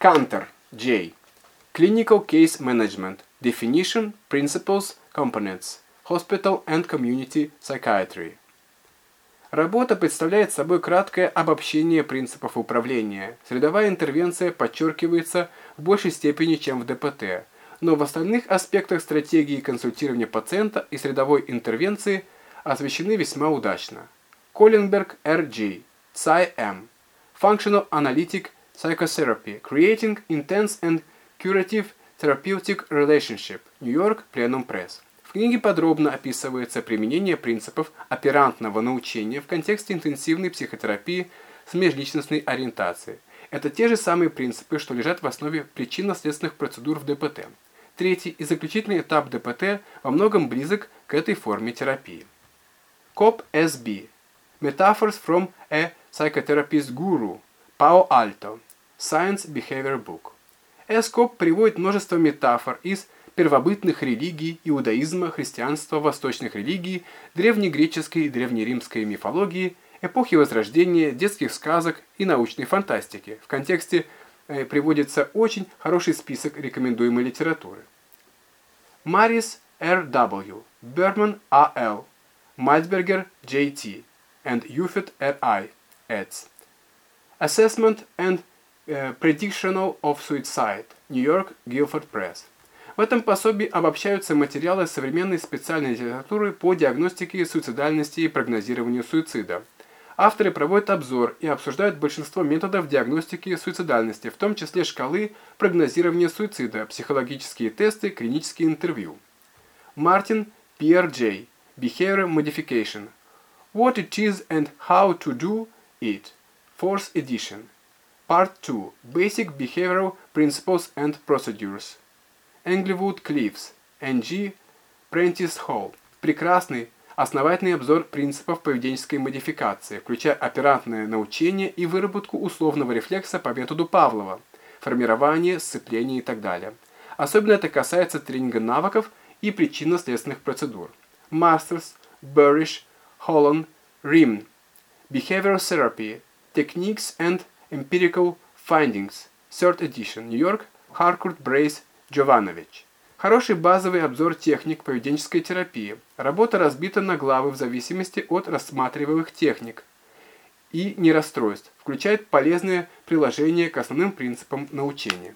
Cantor, J. Clinical Case Management. Definition, Principles, Components. Hospital and Community Psychiatry. Работа представляет собой краткое обобщение принципов управления. Средовая интервенция подчеркивается в большей степени, чем в ДПТ, но в остальных аспектах стратегии консультирования пациента и средовой интервенции освещены весьма удачно. Колленберг, Р.G., Цай М. Functional Analytic Psychotherapy, Creating Intense and Curative Therapeutic Relationship, Нью-Йорк, Plenum Press. В книге подробно описывается применение принципов оперантного научения в контексте интенсивной психотерапии с межличностной ориентацией. Это те же самые принципы, что лежат в основе причинно-следственных процедур в ДПТ. Третий и заключительный этап ДПТ во многом близок к этой форме терапии. COP-SB Metaphors from a Psychotherapist Guru Pao Alto Science Behavior Book Эскоп приводит множество метафор из первобытных религий, иудаизма, христианства, восточных религий, древнегреческой и древнеримской мифологии, эпохи Возрождения, детских сказок и научной фантастики. В контексте э, приводится очень хороший список рекомендуемой литературы. Марис Р.В., Берман А.Л., Мальцбергер J.T. and Юфет Р.I. eds. Assessment and uh, Predictional of Suicide. New York, Guilford Press. В этом пособии обобщаются материалы современной специальной литературы по диагностике суицидальности и прогнозированию суицида. Авторы проводят обзор и обсуждают большинство методов диагностики суицидальности, в том числе шкалы прогнозирования суицида, психологические тесты, клинические интервью. Мартин Пьер Джей. Behavior Modification. What it is and how to do it. Fourth edition. Part 2. Basic Behavioral Principles and Procedures. Englewood Cliffs, N.G. Prentice Hall. Прекрасный, основательный обзор принципов поведенческой модификации, включая оперантное научение и выработку условного рефлекса по методу Павлова, формирование, сцепление и так далее. Особенно это касается тренинга навыков и причинно-следственных процедур. Masters, Burrish, Holland, Rim. Behavioral Therapy, Techniques and Empirical Findings, Third Edition, New York, Harcourt Brace, Джованович. Хороший базовый обзор техник поведенческой терапии. Работа разбита на главы в зависимости от рассматриваемых техник и нерасстройств. Включает полезные приложения к основным принципам научения.